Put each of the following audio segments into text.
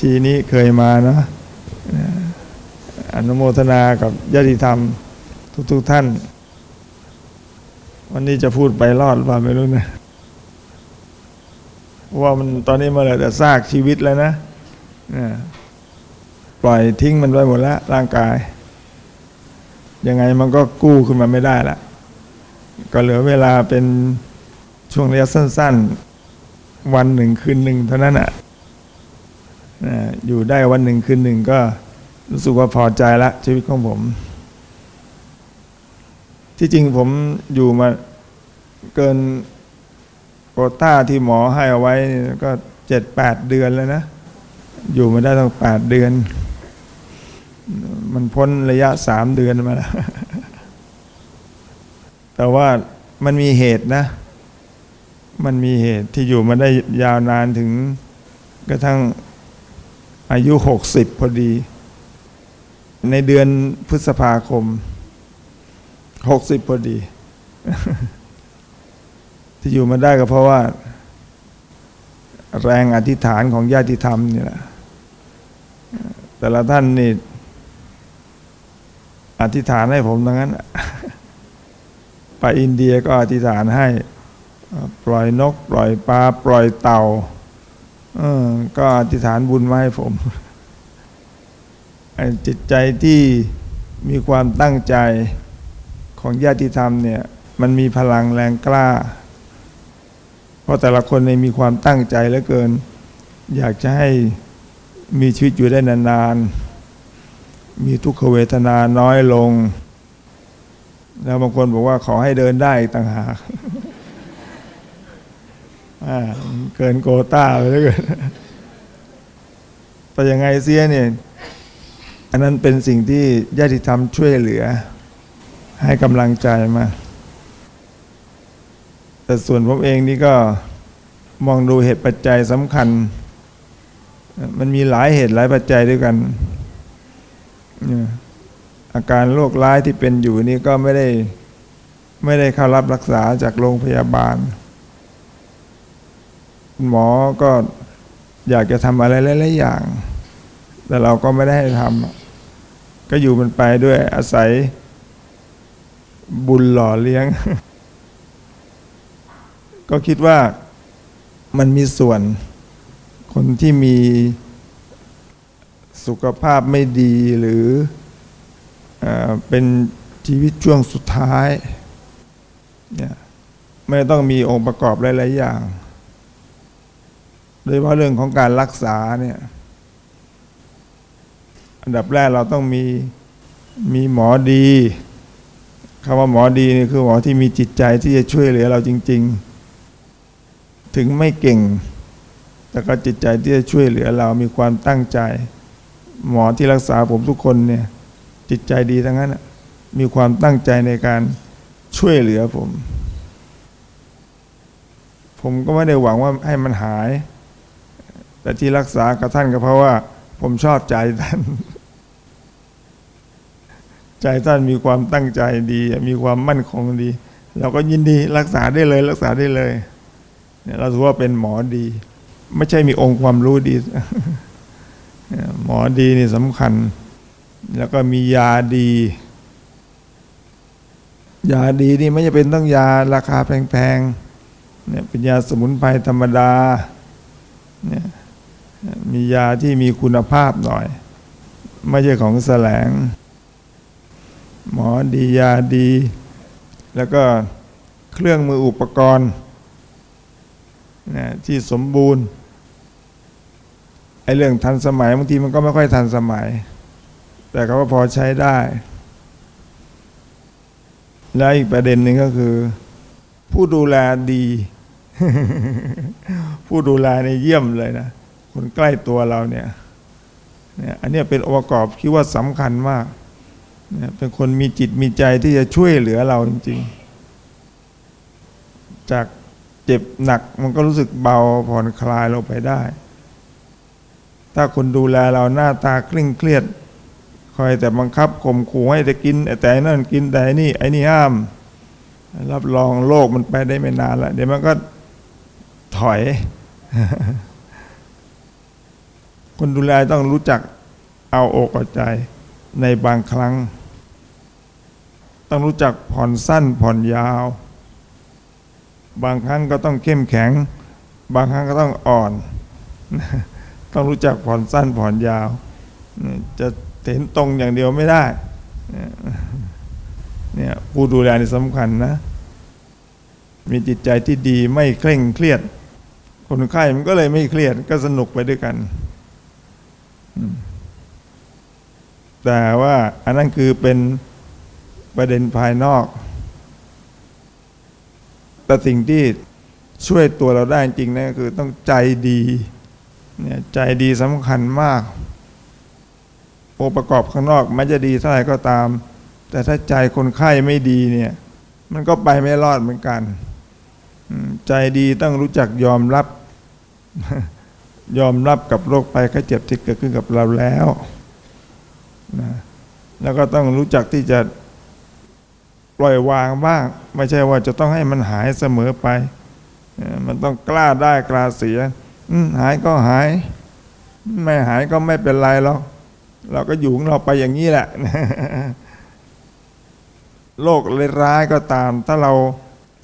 ทีนี้เคยมานะอนุโมทนากับญาติธรรมทุกๆทท่าน วันนี้จะพูดไปรอดป่าไม่รู้นะว่ามันตอนนี้มาเลยแต่ซากชีวิตแล้วนะปล่อยทิ้งมันไปหมดแล้วร่างกาย ยังไงมันก็กู้ขึ้นมาไม่ได้ละก็เหลือเวลาเป็นช่วงระยะสั้น ๆ วันหนึ่งคืนหนึ่งเท่านั้นอะ อยู่ได้วันหนึ่งคืนหนึ่งก็รู้สึกว่าพอใจละชีวิตของผม ที่จริงผมอยู่มาเกินโคต้าที่หมอให้เอาไว้ก็เจ็ดแปดเดือนแล้วนะ อยู่มาได้ตั้งแปดเดือน มันพ้นระยะสามเดือนมาแล้ว แต่ว่ามันมีเหตุนะ มันมีเหตุที่อยู่มาได้ยาวนานถึงกระทั่ง อายุหกสิบพอดี ในเดือนพฤษภาคมหกสิบพอดี ที่อยู่มาได้ก็เพราะว่า แรงอธิษฐานของญาติธรรมนี่แหละแต่ละท่านนี่อธิษฐานให้ผมดังนั้น ไปอินเดียก็อธิษฐานให้ ปล่อยนก ปล่อยปลา ปล่อยเต่า ก็อธิษฐานบุญมาให้ผมจิตใจที่มีความตั้งใจของญาติธรรมเนี่ย มันมีพลังแรงกล้า เพราะแต่ละคนในมีความตั้งใจเหลือเกิน อยากจะให้มีชีวิตอยู่ได้นานๆ มีทุกขเวทนาน้อยลง แล้วบางคนบอกว่าขอให้เดินได้ต่างหาก เกินโกต้าไปแล้วเกินแต่ยังไงเสียเนี่ยอันนั้นเป็นสิ่งที่ญาติธรรมช่วยเหลือ ให้กำลังใจมา แต่ส่วนผมเองนี่ก็มองดูเหตุปัจจัยสำคัญ มันมีหลายเหตุหลายปัจจัยด้วยกัน อาการโรคร้ายที่เป็นอยู่นี่ก็ไม่ได้ไม่ได้เข้ารับรักษาจากโรงพยาบาล หมอก็อยากจะทำอะไรหลายๆอย่าง แต่เราก็ไม่ได้ให้ทำก็อยู่มันไปด้วยอาศัยบุญหล่อเลี้ยง ก็คิดว่ามันมีส่วน คนที่มีสุขภาพไม่ดีหรืออเป็นชีวิตช่วงสุดท้ายเนี่ยไม่ต้องมีองค์ประกอบหลาย ๆ อย่าง โดยเฉพาะเรื่องของการรักษาเนี่ย อันดับแรกเราต้องมีมีหมอดีคำว่าหมอดีนี่คือหมอที่มีจิตใจที่จะช่วยเหลือเราจริง ๆ ถึงไม่เก่ง แต่ก็จิตใจที่จะช่วยเหลือเรามีความตั้งใจ หมอที่รักษาผมทุกคนเนี่ย จิตใจดีทั้งนั้นมีความตั้งใจในการช่วยเหลือผม ผมก็ไม่ได้หวังว่าให้มันหาย แต่ที่รักษากับท่านก็เพราะว่า ผมชอบใจท่าน ใจท่านมีความตั้งใจดี มีความมั่นคงดี เราก็ยินดีรักษาได้เลยรักษาได้เลยเนี่ยเราถือว่าเป็นหมอดี ไม่ใช่มีองค์ความรู้ดี หมอดีนี่สำคัญ แล้วก็มียาดี ยาดีนี่ไม่จะเป็นต้องยาราคาแพงๆเนี่ยเป็นยาสมุนไพรธรรมดาเนี่ย มียาที่มีคุณภาพหน่อย ไม่ใช่ของแสลง หมอดียาดี แล้วก็เครื่องมืออุปกรณ์นะที่สมบูรณ์ไอ้เรื่องทันสมัยบางทีมันก็ไม่ค่อยทันสมัย แต่ก็พอใช้ได้ แล้วอีกประเด็นหนึ่งก็คือ ผู้ดูแลดี ผู้ดูแลในเยี่ยมเลยนะ คนใกล้ตัวเราเนี่ยเนี่ยอันนี้เป็นองค์ประกอบคิดว่าสำคัญมากเนี่ยเป็นคนมีจิตมีใจที่จะช่วยเหลือเราจริง ๆ จากเจ็บหนักมันก็รู้สึกเบาผ่อนคลายลงไปได้ ถ้าคนดูแลเราหน้าตาเคร่งเครียด คอยแต่บังคับข่มขู่ให้แต่กิน แต่นั่นกินแต่นี่ไอ้นี่ห้าม รับรองโลกมันไปได้ไม่นานละเดี๋ยวมันก็ถอย คนดูแลต้องรู้จักเอาอกเอาใจในบางครั้ง ต้องรู้จักผ่อนสั้นผ่อนยาว บางครั้งก็ต้องเข้มแข็ง บางครั้งก็ต้องอ่อน ต้องรู้จักผ่อนสั้นผ่อนยาว จะเห็นตรงอย่างเดียวไม่ได้เนี่ยผู้ดูแลนี่สำคัญนะ มีจิตใจที่ดีไม่เคร่งเครียด คนไข้มันก็เลยไม่เครียดก็สนุกไปด้วยกัน แต่ว่า อันนั้นคือเป็นประเด็นภายนอก แต่สิ่งที่ช่วยตัวเราได้จริงนะคือต้องใจดีเนี่ยใจดีสำคัญมากองค์ประกอบข้างนอกมันจะดีเท่าไหร่ก็ตาม แต่ถ้าใจคนไข้ไม่ดีเนี่ย มันก็ไปไม่รอดเหมือนกัน ใจดีต้องรู้จักยอมรับ ยอมรับกับโรคไปไข้เจ็บที่เกิดขึ้นกับเราแล้วนะแล้วก็ต้องรู้จักที่จะปล่อยวางบ้าง ไม่ใช่ว่าจะต้องให้มันหายเสมอไป มันต้องกล้าได้กล้าเสียหายก็หาย ไม่หายก็ไม่เป็นไรหรอกเราก็อยู่ของเราไปอย่างนี้แหละโรคเลร้ายก็ตาม ถ้าเรา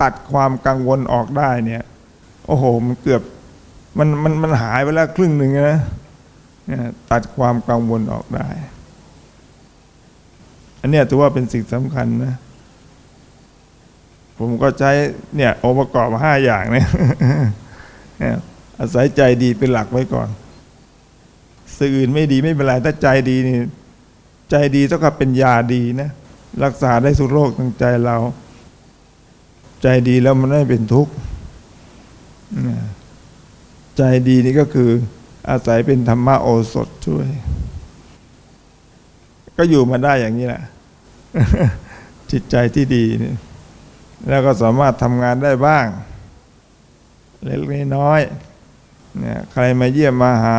ตัดความกังวลออกได้เนี่ย โอ้โหมันเกือบ มันมันมันหายไปแล้วครึ่งหนึ่งนะตัดความกังวลออกได้ อันนี้ถือว่าเป็นสิ่งสำคัญนะ ผมก็ใช้เนี่ยองค์ประกอบห้าอย่างเนี่ยอาศัยใจดีเป็นหลักไว้ก่อนสื่ออื่นไม่ดีไม่เป็นไรถ้าใจดีนี่ใจดีเท่ากับเป็นยาดีนะ รักษาได้สุโรคทางใจเรา ใจดีแล้วมันไม่เป็นทุกข์ ใจดีนี่ก็คืออาศัยเป็นธรรมะโอสถช่วย ก็อยู่มาได้อย่างนี้แหละจิตใจที่ดีนี่แล้วก็สามารถทำงานได้บ้าง เล็กน้อยเนี่ยใครมาเยี่ยมมาหา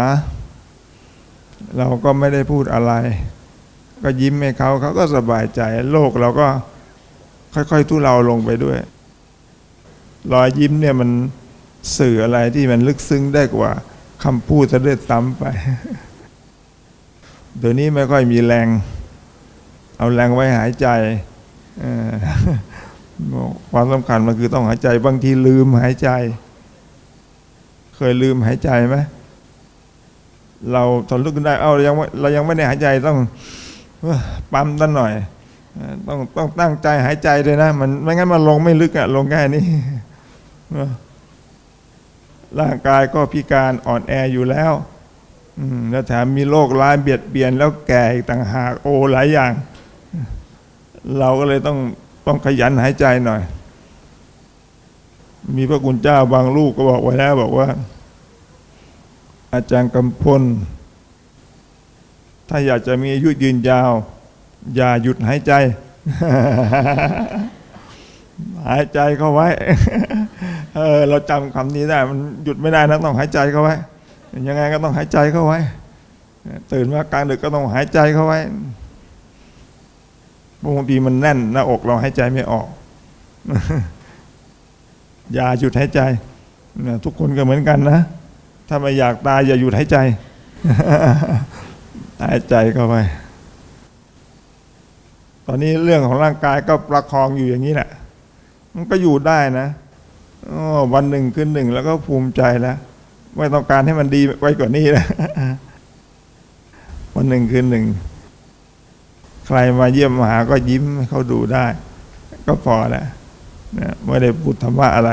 เราก็ไม่ได้พูดอะไร ก็ยิ้มให้เขาเขาก็สบายใจ โลกเราก็ค่อยๆทุเลาลงไปด้วย รอยยิ้มเนี่ยมัน สื่ออะไรที่มันลึกซึ้งได้กว่าคำพูดจะได้ซ้ำไปเดี๋ยวนี้ไม่ค่อยมีแรง เอาแรงไว้หายใจความสำคัญมันคือต้องหายใจ บางทีลืมหายใจ เคยลืมหายใจไหมเราทนลุกขึ้นได้เอ้าเรายังเรายังไม่ได้หายใจต้องปั๊มตั้งหน่อย ต้องต้องตั้งใจหายใจเลยนะ มันไม่งั้นมันลงไม่ลึกอะลงแค่นี้ ร่างกายก็พิการอ่อนแออยู่แล้วแล้วแถมมีโรคร้ายเบียดเบียนแล้วแก่อีกต่างหากโอหลายอย่าง เราก็เลยต้องต้องขยันหายใจหน่อย มีพระคุณเจ้าบางลูกก็บอกไว้แล้วบอกว่า อาจารย์กำพล ถ้าอยากจะมีอายุยืนยาว อย่าหยุดหายใจ หายใจเข้าไว้ เออเราจำคำนี้ได้ มันหยุดไม่ได้นะต้องหายใจเข้าไว้ยังไงก็ต้องหายใจเข้าไว้ ตื่นมากลางดึกก็ต้องหายใจเข้าไว้บางทีมันแน่นหน้าอกเราหายใจไม่ออกอย่าหยุดหายใจทุกคนก็เหมือนกันนะถ้าไม่อยากตายอย่าหยุดหายใจหายใจเข้าไปตอนนี้เรื่องของร่างกายก็ประคองอยู่อย่างนี้แหละ มันก็อยู่ได้นะ วันหนึ่งขึ้นหนึ่งแล้วก็ภูมิใจแล้ว ไม่ต้องการให้มันดีไว้กว่านี้แล้ววันหนึ่งคืนหนึ่ง ใครมาเยี่ยมมาหาก็ยิ้มเขาดูได้ ก็พอแหละนะไม่ได้พูดธรรมะอะไร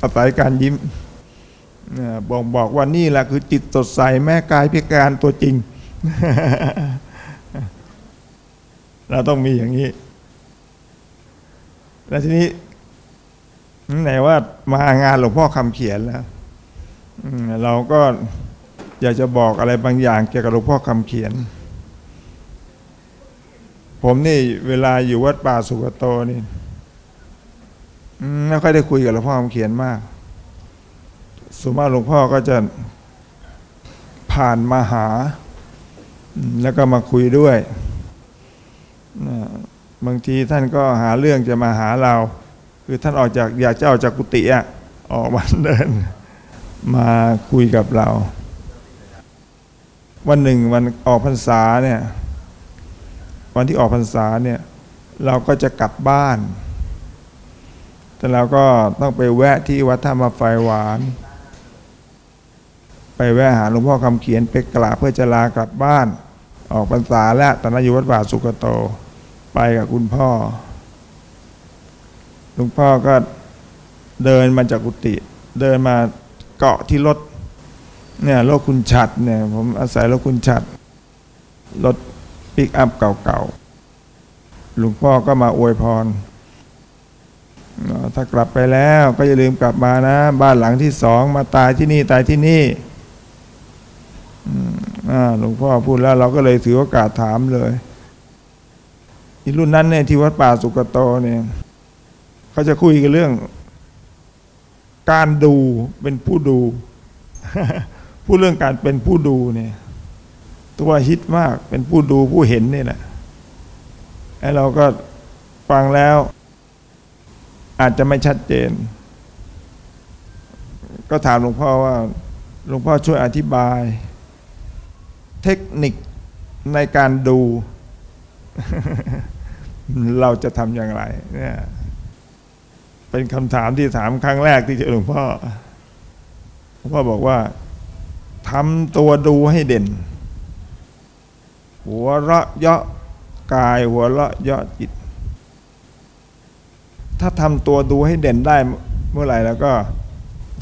อาศัยการยิ้มนะบอกบอกว่านี่แหละคือจิตสดใสแม่กายพิการตัวจริง เราต้องมีอย่างนี้ แล้วทีนี้ ไหนว่ามางานหลวงพ่อคำเขียนแล้วเราก็อยากจะบอกอะไรบางอย่างเกี่ยวกับหลวงพ่อคำเขียน ผมนี่เวลาอยู่วัดป่าสุกโตนี่ไม่ค่อยได้คุยกับหลวงพ่อคำเขียนมากสมมติหลวงพ่อก็จะผ่านมาหา แล้วก็มาคุยด้วย บางทีท่านก็หาเรื่องจะมาหาเรา คือท่านออกจากอยากจะออกจากกุฏิอะออกมาเดิน มาคุยกับเรา วันหนึ่งวันออกพรรษาเนี่ยวันที่ออกพรรษาเนี่ยเราก็จะกลับบ้าน แต่เราก็ต้องไปแวะที่วัดธรรมไฟหวาน ไปแวะหาหลวงพ่อคำเขียนไปกราบเพื่อจะลากลับบ้าน ออกพรรษาแล้วตอนนั้นอยู่วัดป่าสุกโต ไปกับคุณพ่อ ลวงพ่อก็เดินมาจากกุฏิเดินมาเกาะที่รถเนี่ยรถคุณฉัดเนี่ยผมอาศัยรถคุณฉัดรถปิกอัพเก่าๆลวงพ่อก็มาอวยพร ถ้ากลับไปแล้วก็อย่าลืมกลับมานะ บ้านหลังที่สองมาตายที่นี่ตายที่นี่หลวงพ่อพูดแล้วเราก็เลยถือโอกาสถามเลยอีรุ่นนั้นเนี่ยที่วัดป่าสุกโตเนี่ย เขาจะคุยกันเรื่อง การดูเป็นผู้ดูพูดเรื่องการเป็นผู้ดูเนี่ย ตัวฮิตมากเป็นผู้ดูผู้เห็นนี่แหละไอ้เราก็ฟังแล้ว อาจจะไม่ชัดเจน ก็ถามหลวงพ่อว่าหลวงพ่อช่วยอธิบาย เทคนิคในการดู เราจะทำอย่างไรเนี่ย เป็นคำถามที่ถามครั้งแรกที่เจอหลวงพ่อหลวงพ่อบอกว่าทำตัวดูให้เด่น หัวเราะเยาะกายหัวเราะเยาะจิต ถ้าทำตัวดูให้เด่นได้เมื่อไหร่แล้วก็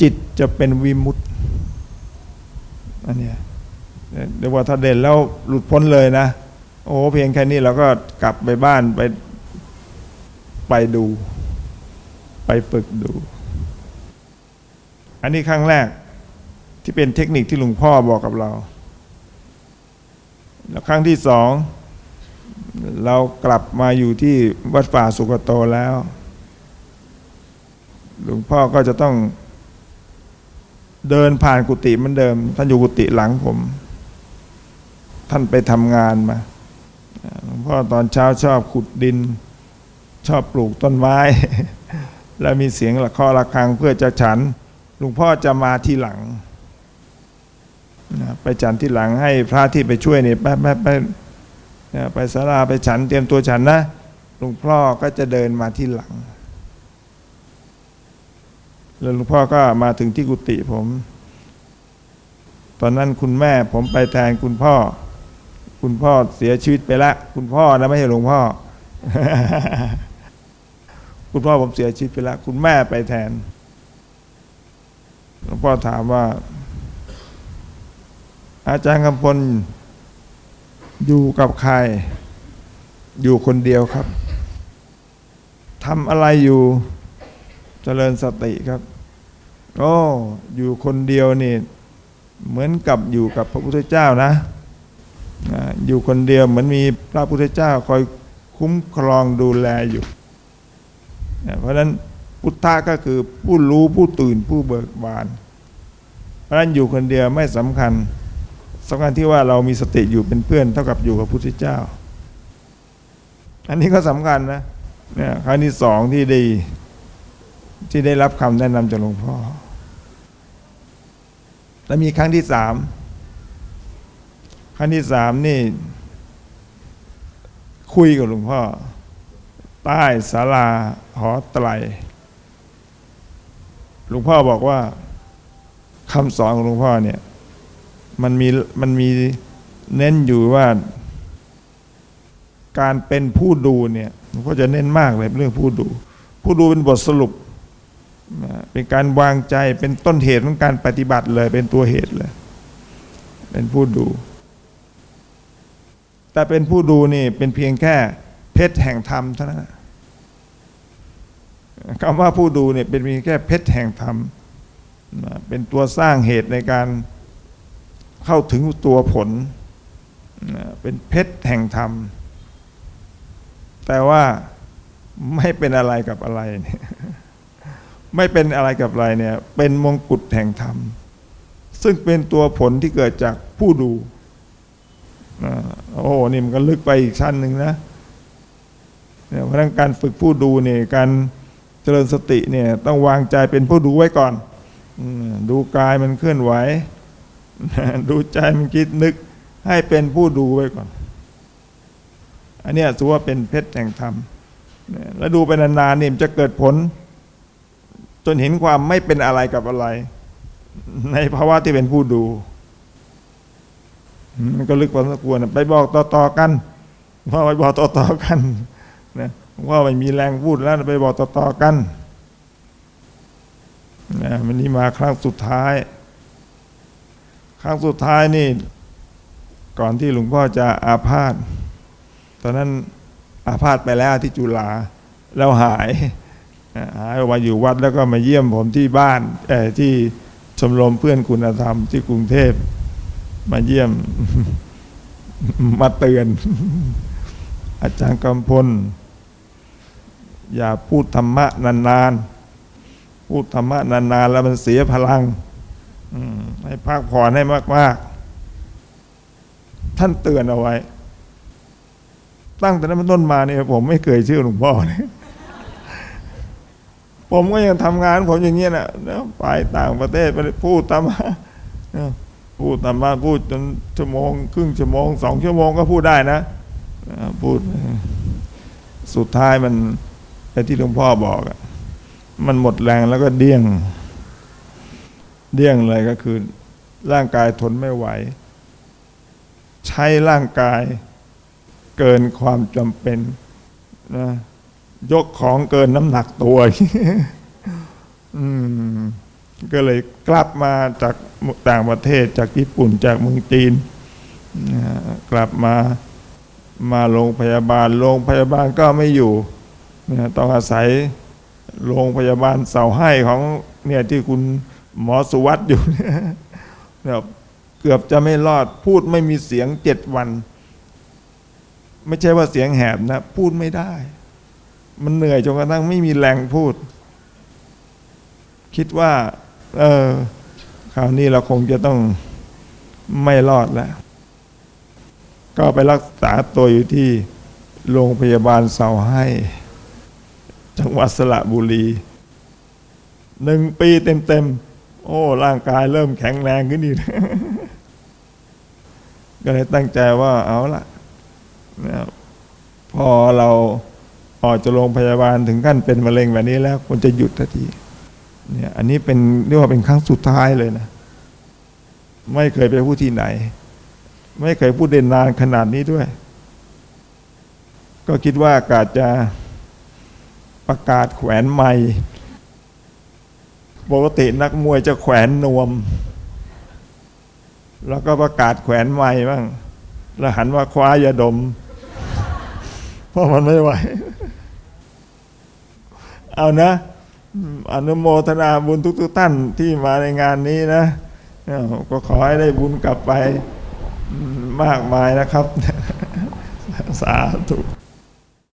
จิตจะเป็นวิมุตติอันเนี้ยเดี๋ยวว่าถ้าเด่นแล้วหลุดพ้นเลยนะ โอ้เพียงแค่นี้เราก็กลับไปบ้านไปไปดู ไปฝึกดู อันนี้ครั้งแรกที่เป็นเทคนิคที่หลวงพ่อบอกกับเรา แล้วครั้งที่สองเรากลับมาอยู่ที่วัดป่าสุกโตแล้ว หลวงพ่อก็จะต้องเดินผ่านกุฏิเหมือนเดิม ท่านอยู่กุฏิหลังผม ท่านไปทำงานมาหลวงพ่อตอนเช้าชอบขุดดิน ชอบปลูกต้นไม้ แล้วมีเสียงระฆังระฆังเพื่อจะฉันหลวงพ่อจะมาที่หลังนะไปฉันที่หลังให้พระที่ไปช่วยเนี่ยไปไปไปนะไปศาลาไปฉันเตรียมตัวฉันนะหลวงพ่อก็จะเดินมาที่หลัง แล้วหลวงพ่อก็มาถึงที่กุฏิผม ตอนนั้นคุณแม่ผมไปแทนคุณพ่อ คุณพ่อเสียชีวิตไปล้วคุณพ่อนะไม่ใช่หลวงพ่อ คุณพ่อผมเสียชีวิตไปแล้ว คุณแม่ไปแทนหลวงพ่อถามว่า อาจารย์กำพลอยู่กับใคร อยู่คนเดียวครับทำอะไรอยู่เจริญสติครับโอ้อยู่คนเดียวนี่ เหมือนกับอยู่กับพระพุทธเจ้านะอยู่คนเดียวเหมือนมีพระพุทธเจ้าคอยคุ้มครองดูแลอยู่ เพราะฉะนั้นพุทธะก็คือผู้รู้ผู้ตื่นผู้เบิกบาน เพราะฉะนั้นอยู่คนเดียวไม่สำคัญสำคัญที่ว่าเรามีสติอยู่เป็นเพื่อนเท่ากับอยู่กับพุทธเจ้า อันนี้ก็สำคัญนะเนี่ยครั้งที่สองที่ดีที่ได้รับคำแนะนำจากหลวงพ่อ แล้วมีครั้งที่สามครั้งที่สามนี่ คุยกับหลวงพ่อ ใต้ศาลาหอไตรหลวงพ่อบอกว่าคำสอนของหลวงพ่อเนี่ยมันมีมันมีเน้นอยู่ว่า การเป็นผู้ดูเนี่ยหลวงพ่อจะเน้นมากเลยเรื่องผู้ดู ผู้ดูเป็นบทสรุป เป็นการวางใจเป็นต้นเหตุของการปฏิบัติเลย เป็นตัวเหตุเลย เป็นผู้ดู แต่เป็นผู้ดูนี่เป็นเพียงแค่ ชรแห่งธรรมเท่านั้นคำว่าผู้ดูเนี่ยเป็นเพีแค่เพชรแห่งธรรม เป็นตัวสร้างเหตุในการเข้าถึงตัวผล เป็นเพชรแห่งธรรม แต่ว่าไม่เป็นอะไรกับอะไรเนี่ยไม่เป็นอะไรกับอะไรเนี่ย เป็นมงกุฎแห่งธรรม ซึ่งเป็นตัวผลที่เกิดจากผู้ดู โอ้โหนี่มันก็ลึกไปอีกชั้นหนึ่งนะ เนี่ยเพราะนั้นการฝึกผู้ดูเนี่ยการเจริญสติเนี่ยต้องวางใจเป็นผู้ดูไว้ก่อนอดูกายมันเคลื่อนไหวดูใจมันคิดนึกให้เป็นผู้ดูไว้ก่อน อันนี้ถือว่าเป็นเพชรแห่งธรรมแล้วดูไปนานๆเนี่มันจะเกิดผล จนเห็นความไม่เป็นอะไรกับอะไร ในภาวะที่เป็นผู้ดูมันก็ลึกพอสมควรไปบอกต่อๆกันว่าไปบอกต่อๆกัน นะว่าไม่มีแรงพูดแล้วไปบอกต่อๆกันนะมันนี้มาครั้งสุดท้าย ครั้งสุดท้ายนี่ ก่อนที่หลวงพ่อจะอาพาธตอนนั้นอาพาธไปแล้วที่จุฬาแล้วหายหายออกมาอยู่วัดแล้วก็มาเยี่ยมผมที่บ้านเออที่ชมรมเพื่อนคุณธรรมที่กรุงเทพ มาเยี่ยมมาเตือน อาจารย์กำพล อย่าพูดธรรมะนานๆ พูดธรรมะนานๆ แล้วมันเสียพลังให้พักผ่อนให้มาก ๆ ท่านเตือนเอาไว้ ตั้งแต่นั้นเป็นต้นมาเนี่ยผมไม่เคยเชื่อหลวงพ่อเลยผมก็ยังทำงานผมอย่างเงี้ยนะไปต่างประเทศไปพูดธรรมะพูดธรรมะพูดจนชั่วโมง ครึ่งชั่วโมงสองชั่วโมงก็พูดได้นะพูด สุดท้ายมัน ไอ้ที่หลวงพ่อบอกอะมันหมดแรงแล้วก็เดี้ยง เดี้ยงเลยก็คือ ร่างกายทนไม่ไหว ใช้ร่างกายเกินความจำเป็นนะยกของเกินน้ำหนักตัวอืมก็เลยกลับมาจากต่างประเทศจากญี่ปุ่นจากเมืองจีนนะกลับมามาโรงพยาบาลโรงพยาบาลก็ไม่อยู่ ต้องอาศัยโรงพยาบาลเสาให้ของเนี่ยที่คุณหมอสุวัตอยู่เนี่ยเกือบจะไม่รอดพูดไม่มีเสียงเจ็ดวัน ไม่ใช่ว่าเสียงแหบนะ พูดไม่ได้ มันเหนื่อยจนกระทั่งไม่มีแรงพูด คิดว่า เออคราวนี้เราคงจะต้องไม่รอดแล้ว ก็ไปรักษาตัวอยู่ที่โรงพยาบาลเสาให้ จังหวัดสระบุรีหนึ่งปีเต็มๆ โอ้ ร่างกายเริ่มแข็งแรงขึ้นอีกก็เลยตั้งใจว่าเอาละนะพอเราออกจากโรงพยาบาลถึงขั้นเป็นมะเร็งแบบนี้แล้วควรจะหยุดทันทีเนี่ยอันนี้เป็นเรียกว่าเป็นครั้งสุดท้ายเลยนะ ไม่เคยไปพูดที่ไหน ไม่เคยพูดเด่นนานขนาดนี้ด้วย ก็คิดว่ากาจะ ประกาศแขวนไม้ปกตินักมวยจะแขวนนวม แล้วก็ประกาศแขวนไม้บ้าง แล้วหันว่าคว้ายาดม เพราะมันไม่ไหว เอานะอนุโมทนาบุญทุกๆท่านที่มาในงานนี้นะ ก็ขอให้ได้บุญกลับไปมากมายนะครับ สาธุ